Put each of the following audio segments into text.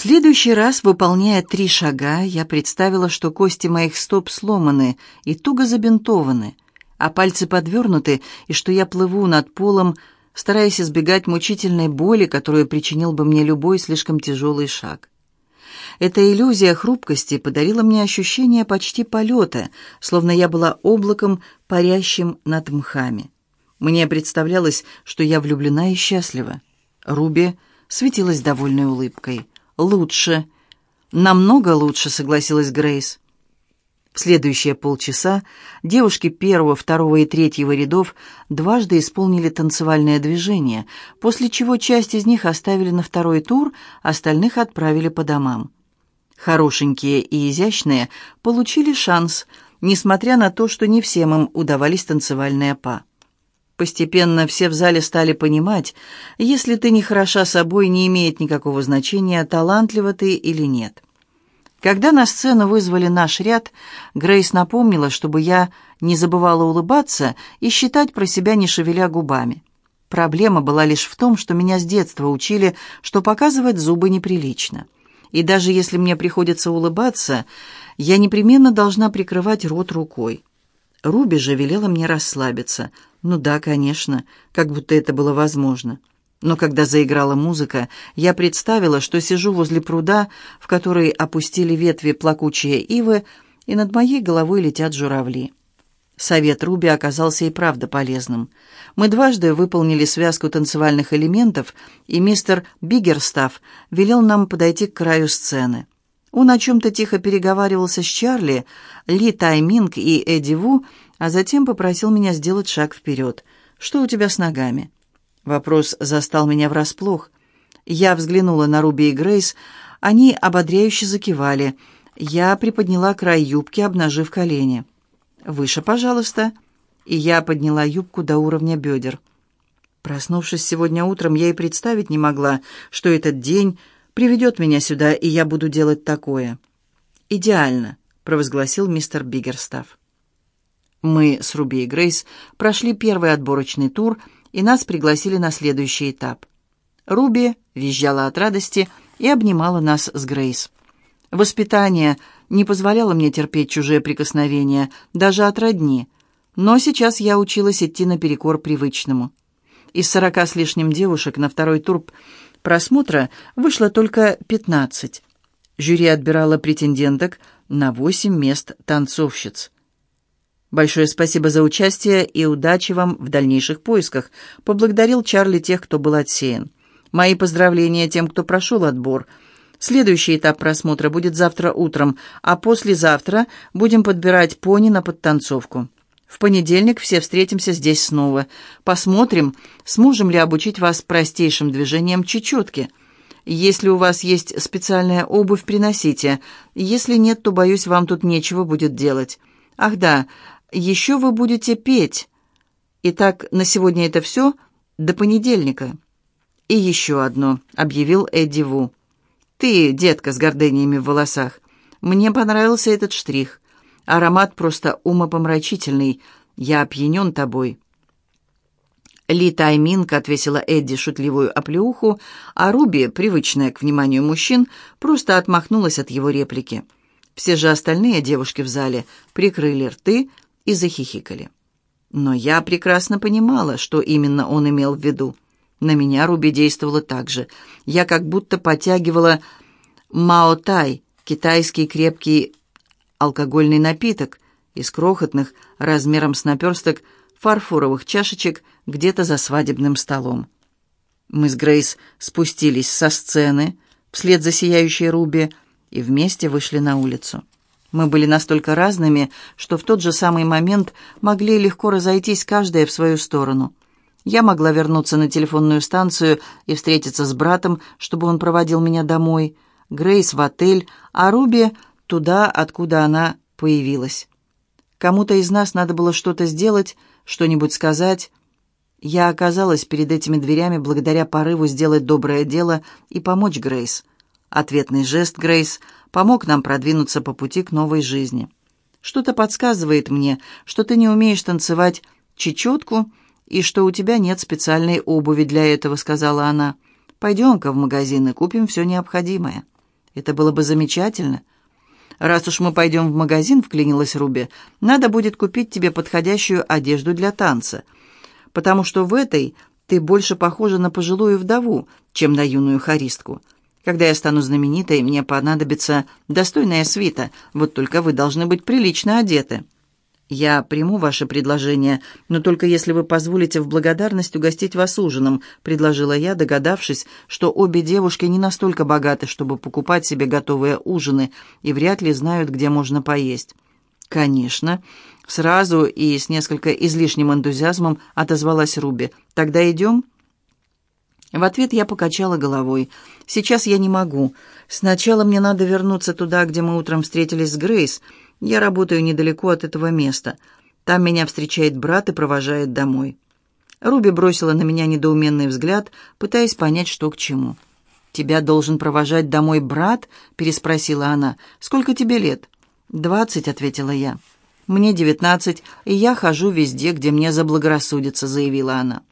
следующий раз, выполняя три шага, я представила, что кости моих стоп сломаны и туго забинтованы, а пальцы подвернуты, и что я плыву над полом, стараясь избегать мучительной боли, которую причинил бы мне любой слишком тяжелый шаг. Эта иллюзия хрупкости подарила мне ощущение почти полета, словно я была облаком, парящим над мхами. Мне представлялось, что я влюблена и счастлива. Руби светилась довольной улыбкой. «Лучше. Намного лучше», — согласилась Грейс. В следующие полчаса девушки первого, второго и третьего рядов дважды исполнили танцевальное движение, после чего часть из них оставили на второй тур, остальных отправили по домам. Хорошенькие и изящные получили шанс, несмотря на то, что не всем им удавались танцевальные па. Постепенно все в зале стали понимать, если ты не хороша собой, не имеет никакого значения, талантлива ты или нет. Когда на сцену вызвали наш ряд, Грейс напомнила, чтобы я не забывала улыбаться и считать про себя, не шевеля губами. Проблема была лишь в том, что меня с детства учили, что показывать зубы неприлично и даже если мне приходится улыбаться, я непременно должна прикрывать рот рукой. Руби же велела мне расслабиться. Ну да, конечно, как будто это было возможно. Но когда заиграла музыка, я представила, что сижу возле пруда, в который опустили ветви плакучие ивы, и над моей головой летят журавли. Совет Руби оказался и правда полезным. Мы дважды выполнили связку танцевальных элементов, и мистер Биггерстаф велел нам подойти к краю сцены. Он о чем-то тихо переговаривался с Чарли, Ли Тайминг и Эдди Ву, а затем попросил меня сделать шаг вперед. «Что у тебя с ногами?» Вопрос застал меня врасплох. Я взглянула на Руби и Грейс. Они ободряюще закивали. Я приподняла край юбки, обнажив колени. «Выше, пожалуйста». И я подняла юбку до уровня бедер. Проснувшись сегодня утром, я и представить не могла, что этот день приведет меня сюда, и я буду делать такое. «Идеально», — провозгласил мистер Биггерстав. Мы с Руби и Грейс прошли первый отборочный тур, и нас пригласили на следующий этап. Руби визжала от радости и обнимала нас с Грейс. Воспитание не позволяло мне терпеть чужие прикосновения, даже от родни, но сейчас я училась идти наперекор привычному. Из сорока с лишним девушек на второй тур просмотра вышло только пятнадцать. Жюри отбирало претенденток на восемь мест танцовщиц. «Большое спасибо за участие и удачи вам в дальнейших поисках», поблагодарил Чарли тех, кто был отсеян. «Мои поздравления тем, кто прошел отбор», Следующий этап просмотра будет завтра утром, а послезавтра будем подбирать пони на подтанцовку. В понедельник все встретимся здесь снова. Посмотрим, сможем ли обучить вас простейшим движениям чечетки. Если у вас есть специальная обувь, приносите. Если нет, то, боюсь, вам тут нечего будет делать. Ах да, еще вы будете петь. Итак, на сегодня это все. До понедельника. И еще одно, объявил Эдди Ву. Ты, детка с гордениями в волосах. Мне понравился этот штрих. Аромат просто умопомрачительный. Я опьянен тобой». Ли Тайминг отвесила Эдди шутливую оплеуху, а Руби, привычная к вниманию мужчин, просто отмахнулась от его реплики. Все же остальные девушки в зале прикрыли рты и захихикали. Но я прекрасно понимала, что именно он имел в виду. На меня Руби действовала так же. Я как будто подтягивала маотай, китайский крепкий алкогольный напиток, из крохотных, размером с наперсток, фарфоровых чашечек где-то за свадебным столом. Мы с Грейс спустились со сцены, вслед за сияющей Руби, и вместе вышли на улицу. Мы были настолько разными, что в тот же самый момент могли легко разойтись каждая в свою сторону. Я могла вернуться на телефонную станцию и встретиться с братом, чтобы он проводил меня домой, Грейс в отель, а Руби туда, откуда она появилась. Кому-то из нас надо было что-то сделать, что-нибудь сказать. Я оказалась перед этими дверями благодаря порыву сделать доброе дело и помочь Грейс. Ответный жест Грейс помог нам продвинуться по пути к новой жизни. Что-то подсказывает мне, что ты не умеешь танцевать чечетку, и что у тебя нет специальной обуви для этого», — сказала она. «Пойдем-ка в магазин и купим все необходимое». Это было бы замечательно. «Раз уж мы пойдем в магазин», — вклинилась Руби, — «надо будет купить тебе подходящую одежду для танца, потому что в этой ты больше похожа на пожилую вдову, чем на юную харистку. Когда я стану знаменитой, мне понадобится достойная свита, вот только вы должны быть прилично одеты». «Я приму ваше предложение, но только если вы позволите в благодарность угостить вас ужином», — предложила я, догадавшись, что обе девушки не настолько богаты, чтобы покупать себе готовые ужины, и вряд ли знают, где можно поесть. «Конечно». Сразу и с несколько излишним энтузиазмом отозвалась Руби. «Тогда идем?» В ответ я покачала головой. «Сейчас я не могу. Сначала мне надо вернуться туда, где мы утром встретились с Грейс». Я работаю недалеко от этого места. Там меня встречает брат и провожает домой». Руби бросила на меня недоуменный взгляд, пытаясь понять, что к чему. «Тебя должен провожать домой брат?» — переспросила она. «Сколько тебе лет?» «Двадцать», — ответила я. «Мне девятнадцать, и я хожу везде, где мне заблагорассудится», — заявила она.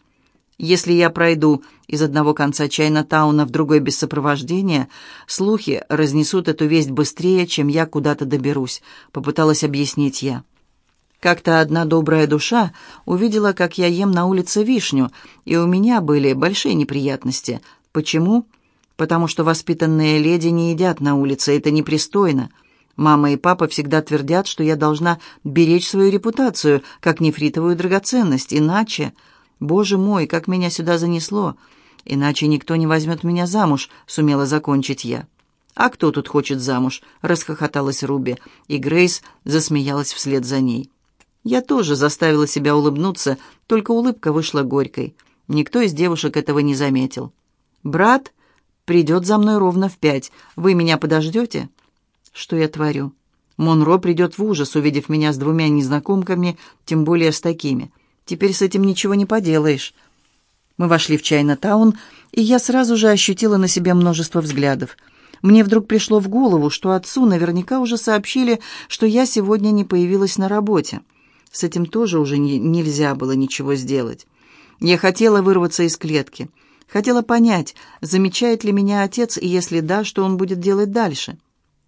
Если я пройду из одного конца Чайна-тауна в другой без сопровождения, слухи разнесут эту весть быстрее, чем я куда-то доберусь», — попыталась объяснить я. Как-то одна добрая душа увидела, как я ем на улице вишню, и у меня были большие неприятности. Почему? Потому что воспитанные леди не едят на улице, это непристойно. Мама и папа всегда твердят, что я должна беречь свою репутацию, как нефритовую драгоценность, иначе... «Боже мой, как меня сюда занесло! Иначе никто не возьмет меня замуж», — сумела закончить я. «А кто тут хочет замуж?» — расхохоталась Руби, и Грейс засмеялась вслед за ней. Я тоже заставила себя улыбнуться, только улыбка вышла горькой. Никто из девушек этого не заметил. «Брат придет за мной ровно в пять. Вы меня подождете?» «Что я творю?» Монро придет в ужас, увидев меня с двумя незнакомками, тем более с такими. Теперь с этим ничего не поделаешь. Мы вошли в Чайна-таун, и я сразу же ощутила на себе множество взглядов. Мне вдруг пришло в голову, что отцу наверняка уже сообщили, что я сегодня не появилась на работе. С этим тоже уже не, нельзя было ничего сделать. Я хотела вырваться из клетки. Хотела понять, замечает ли меня отец, и если да, что он будет делать дальше.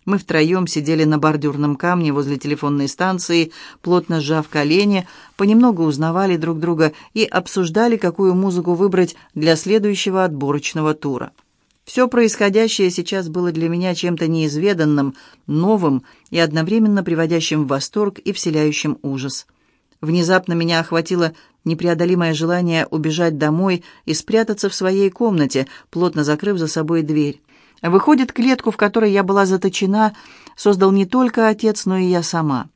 Мы втроем сидели на бордюрном камне возле телефонной станции, плотно сжав колени, понемногу узнавали друг друга и обсуждали, какую музыку выбрать для следующего отборочного тура. Все происходящее сейчас было для меня чем-то неизведанным, новым и одновременно приводящим в восторг и вселяющим ужас. Внезапно меня охватило непреодолимое желание убежать домой и спрятаться в своей комнате, плотно закрыв за собой дверь. Выходит, клетку, в которой я была заточена, создал не только отец, но и я сама.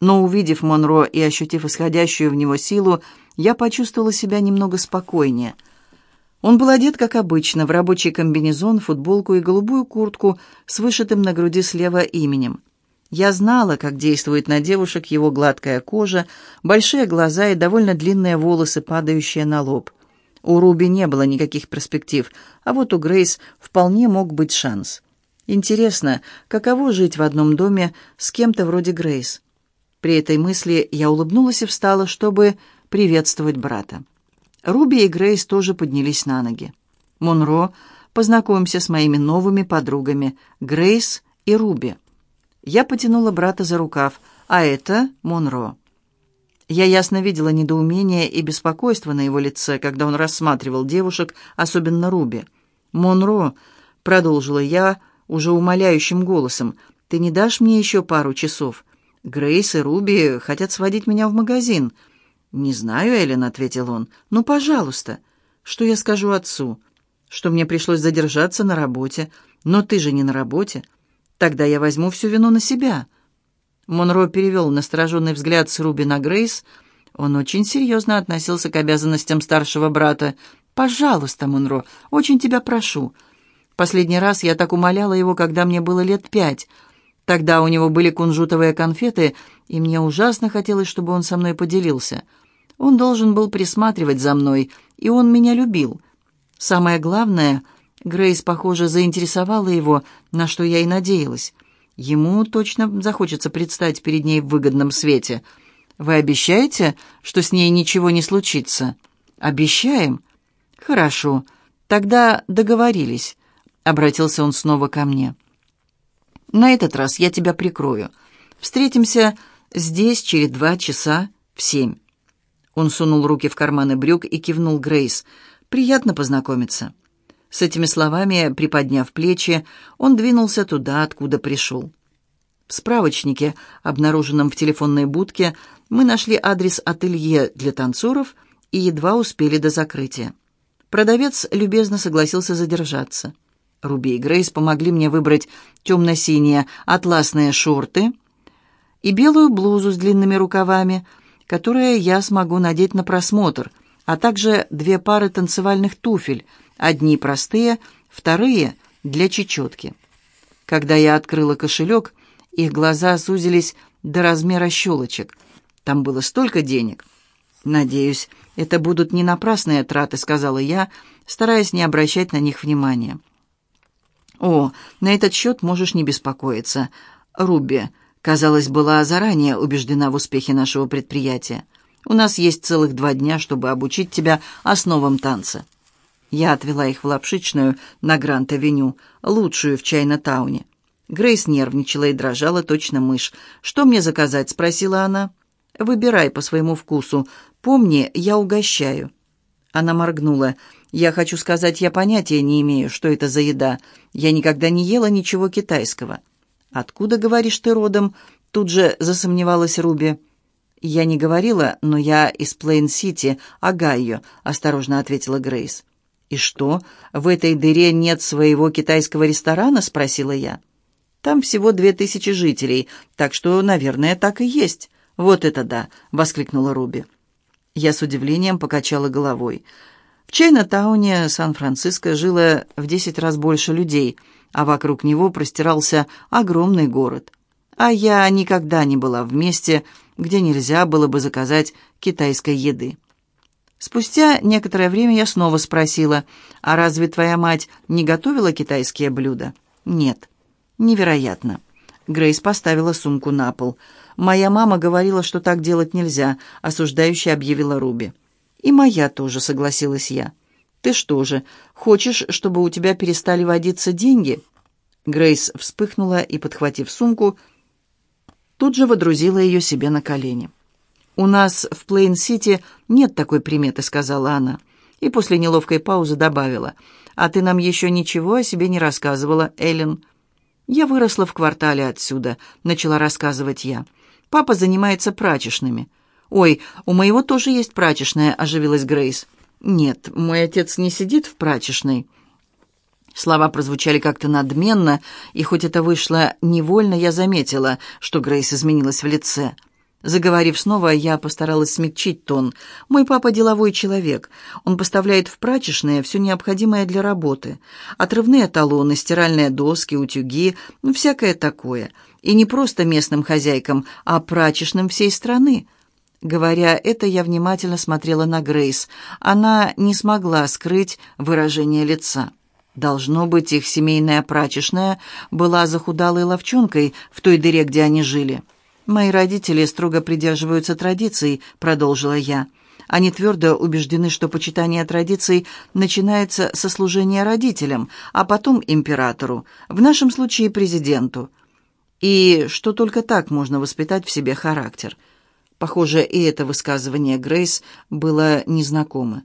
Но увидев Монро и ощутив исходящую в него силу, я почувствовала себя немного спокойнее. Он был одет, как обычно, в рабочий комбинезон, футболку и голубую куртку с вышитым на груди слева именем. Я знала, как действует на девушек его гладкая кожа, большие глаза и довольно длинные волосы, падающие на лоб. У Руби не было никаких перспектив, а вот у Грейс вполне мог быть шанс. Интересно, каково жить в одном доме с кем-то вроде Грейс? При этой мысли я улыбнулась и встала, чтобы приветствовать брата. Руби и Грейс тоже поднялись на ноги. «Монро, познакомься с моими новыми подругами, Грейс и Руби». Я потянула брата за рукав, а это Монро. Я ясно видела недоумение и беспокойство на его лице, когда он рассматривал девушек, особенно Руби. «Монро», — продолжила я уже умоляющим голосом, — «ты не дашь мне еще пару часов? Грейс и Руби хотят сводить меня в магазин». «Не знаю, Эллен», — ответил он. «Ну, пожалуйста». «Что я скажу отцу?» «Что мне пришлось задержаться на работе. Но ты же не на работе. Тогда я возьму всю вину на себя». Монро перевел настороженный взгляд с Руби на Грейс. Он очень серьезно относился к обязанностям старшего брата. «Пожалуйста, Монро, очень тебя прошу. Последний раз я так умоляла его, когда мне было лет пять. Тогда у него были кунжутовые конфеты, и мне ужасно хотелось, чтобы он со мной поделился. Он должен был присматривать за мной, и он меня любил. Самое главное, Грейс, похоже, заинтересовала его, на что я и надеялась». Ему точно захочется предстать перед ней в выгодном свете. Вы обещаете, что с ней ничего не случится? Обещаем? Хорошо. Тогда договорились. Обратился он снова ко мне. На этот раз я тебя прикрою. Встретимся здесь через два часа в семь». Он сунул руки в карманы брюк и кивнул Грейс. «Приятно познакомиться». С этими словами, приподняв плечи, он двинулся туда, откуда пришел. В справочнике, обнаруженном в телефонной будке, мы нашли адрес ателье для танцоров и едва успели до закрытия. Продавец любезно согласился задержаться. Руби и Грейс помогли мне выбрать темно-синие атласные шорты и белую блузу с длинными рукавами, которые я смогу надеть на просмотр, а также две пары танцевальных туфель, одни простые, вторые для чечетки. Когда я открыла кошелек, их глаза сузились до размера щелочек. Там было столько денег. «Надеюсь, это будут не напрасные траты», — сказала я, стараясь не обращать на них внимания. «О, на этот счет можешь не беспокоиться. Руби, казалось, была заранее убеждена в успехе нашего предприятия. У нас есть целых два дня, чтобы обучить тебя основам танца». Я отвела их в лапшичную на Гранд-авеню, лучшую в Чайна-тауне. Грейс нервничала и дрожала точно мышь. «Что мне заказать?» — спросила она. «Выбирай по своему вкусу. Помни, я угощаю». Она моргнула. Я хочу сказать, я понятия не имею, что это за еда. Я никогда не ела ничего китайского. Откуда, говоришь, ты родом? Тут же засомневалась Руби. Я не говорила, но я из Плейн-Сити, Огайо, осторожно ответила Грейс. И что, в этой дыре нет своего китайского ресторана? спросила я. Там всего две тысячи жителей, так что, наверное, так и есть. Вот это да, воскликнула Руби. Я с удивлением покачала головой. В Чайна-тауне Сан-Франциско жило в десять раз больше людей, а вокруг него простирался огромный город. А я никогда не была в месте, где нельзя было бы заказать китайской еды. Спустя некоторое время я снова спросила, «А разве твоя мать не готовила китайские блюда?» «Нет». «Невероятно». Грейс поставила сумку на пол. «Моя мама говорила, что так делать нельзя», — осуждающе объявила Руби. «И моя тоже», — согласилась я. «Ты что же, хочешь, чтобы у тебя перестали водиться деньги?» Грейс вспыхнула и, подхватив сумку, тут же водрузила ее себе на колени. «У нас в Плейн-Сити нет такой приметы», — сказала она. И после неловкой паузы добавила. «А ты нам еще ничего о себе не рассказывала, Эллен». «Я выросла в квартале отсюда», — начала рассказывать я. «Папа занимается прачечными. «Ой, у моего тоже есть прачечная», — оживилась Грейс. «Нет, мой отец не сидит в прачечной». Слова прозвучали как-то надменно, и хоть это вышло невольно, я заметила, что Грейс изменилась в лице. Заговорив снова, я постаралась смягчить тон. «Мой папа деловой человек. Он поставляет в прачечные все необходимое для работы. Отрывные талоны, стиральные доски, утюги, ну, всякое такое. И не просто местным хозяйкам, а прачечным всей страны». Говоря это, я внимательно смотрела на Грейс. Она не смогла скрыть выражение лица. Должно быть, их семейная прачечная была захудалой ловчонкой в той дыре, где они жили. «Мои родители строго придерживаются традиций», — продолжила я. Они твердо убеждены, что почитание традиций начинается со служения родителям, а потом императору, в нашем случае президенту. И что только так можно воспитать в себе характер — Похоже, и это высказывание Грейс было незнакомо.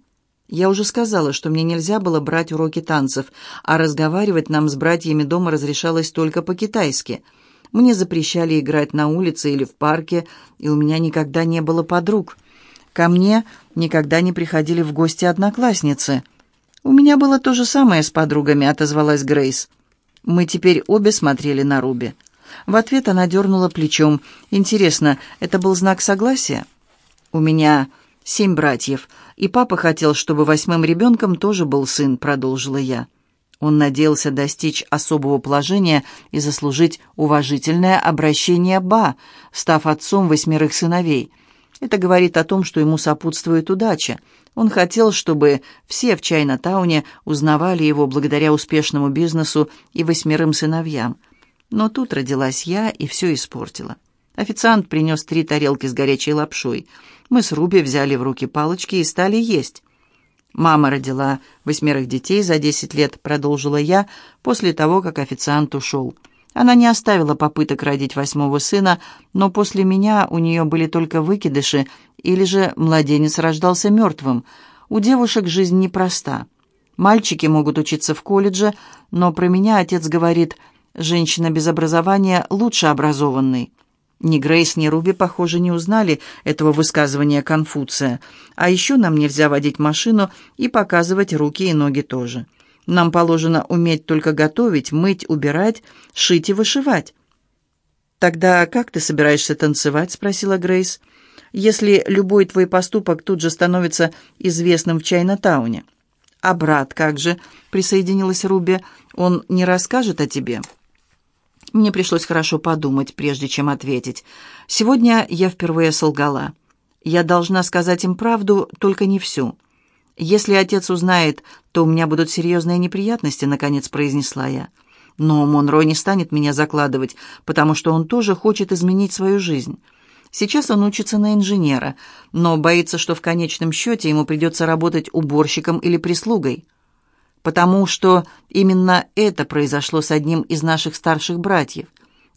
Я уже сказала, что мне нельзя было брать уроки танцев, а разговаривать нам с братьями дома разрешалось только по-китайски. Мне запрещали играть на улице или в парке, и у меня никогда не было подруг. Ко мне никогда не приходили в гости одноклассницы. «У меня было то же самое с подругами», — отозвалась Грейс. Мы теперь обе смотрели на Руби. В ответ она дернула плечом. «Интересно, это был знак согласия?» «У меня семь братьев, и папа хотел, чтобы восьмым ребенком тоже был сын», — продолжила я. Он надеялся достичь особого положения и заслужить уважительное обращение Ба, став отцом восьмерых сыновей. Это говорит о том, что ему сопутствует удача. Он хотел, чтобы все в Чайна-тауне узнавали его благодаря успешному бизнесу и восьмерым сыновьям. Но тут родилась я и все испортила. Официант принес три тарелки с горячей лапшой. Мы с Руби взяли в руки палочки и стали есть. Мама родила восьмерых детей за десять лет, продолжила я, после того, как официант ушел. Она не оставила попыток родить восьмого сына, но после меня у нее были только выкидыши, или же младенец рождался мертвым. У девушек жизнь непроста. Мальчики могут учиться в колледже, но про меня отец говорит, женщина без образования лучше образованной. Ни Грейс, ни Руби, похоже, не узнали этого высказывания Конфуция. А еще нам нельзя водить машину и показывать руки и ноги тоже. Нам положено уметь только готовить, мыть, убирать, шить и вышивать. «Тогда как ты собираешься танцевать?» — спросила Грейс. «Если любой твой поступок тут же становится известным в Чайна-тауне». «А брат как же?» — присоединилась Руби. «Он не расскажет о тебе?» Мне пришлось хорошо подумать, прежде чем ответить. Сегодня я впервые солгала. Я должна сказать им правду, только не всю. «Если отец узнает, то у меня будут серьезные неприятности», — наконец произнесла я. «Но Монро не станет меня закладывать, потому что он тоже хочет изменить свою жизнь. Сейчас он учится на инженера, но боится, что в конечном счете ему придется работать уборщиком или прислугой. Потому что именно это произошло с одним из наших старших братьев.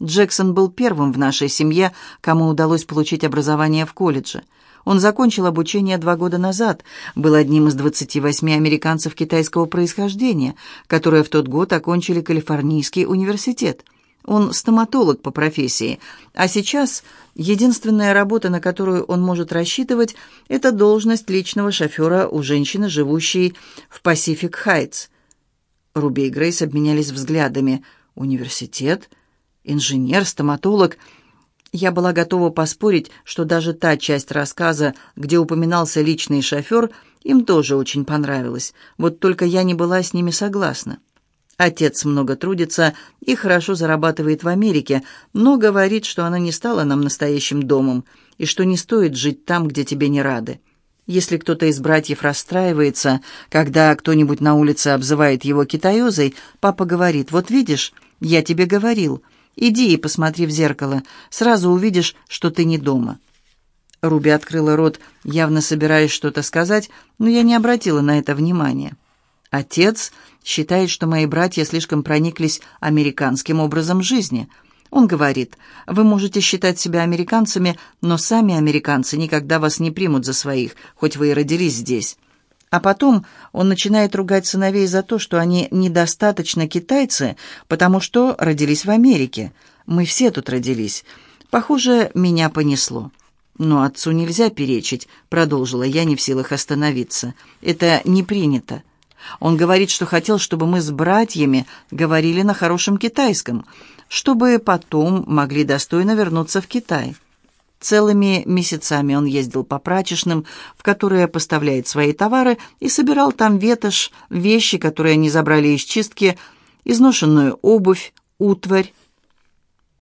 Джексон был первым в нашей семье, кому удалось получить образование в колледже — он закончил обучение два года назад, был одним из 28 американцев китайского происхождения, которые в тот год окончили Калифорнийский университет. Он стоматолог по профессии, а сейчас единственная работа, на которую он может рассчитывать, это должность личного шофера у женщины, живущей в Пасифик Хайтс. Руби и Грейс обменялись взглядами. Университет, инженер, стоматолог — я была готова поспорить, что даже та часть рассказа, где упоминался личный шофер, им тоже очень понравилась. Вот только я не была с ними согласна. Отец много трудится и хорошо зарабатывает в Америке, но говорит, что она не стала нам настоящим домом и что не стоит жить там, где тебе не рады. Если кто-то из братьев расстраивается, когда кто-нибудь на улице обзывает его китаёзой, папа говорит, «Вот видишь, я тебе говорил». Иди и посмотри в зеркало. Сразу увидишь, что ты не дома». Руби открыла рот, явно собираясь что-то сказать, но я не обратила на это внимания. Отец считает, что мои братья слишком прониклись американским образом жизни. Он говорит, вы можете считать себя американцами, но сами американцы никогда вас не примут за своих, хоть вы и родились здесь. А потом он начинает ругать сыновей за то, что они недостаточно китайцы, потому что родились в Америке. Мы все тут родились. Похоже, меня понесло. «Но отцу нельзя перечить», — продолжила я, не в силах остановиться. «Это не принято. Он говорит, что хотел, чтобы мы с братьями говорили на хорошем китайском, чтобы потом могли достойно вернуться в Китай». Целыми месяцами он ездил по прачечным, в которые поставляет свои товары, и собирал там ветошь, вещи, которые они забрали из чистки, изношенную обувь, утварь,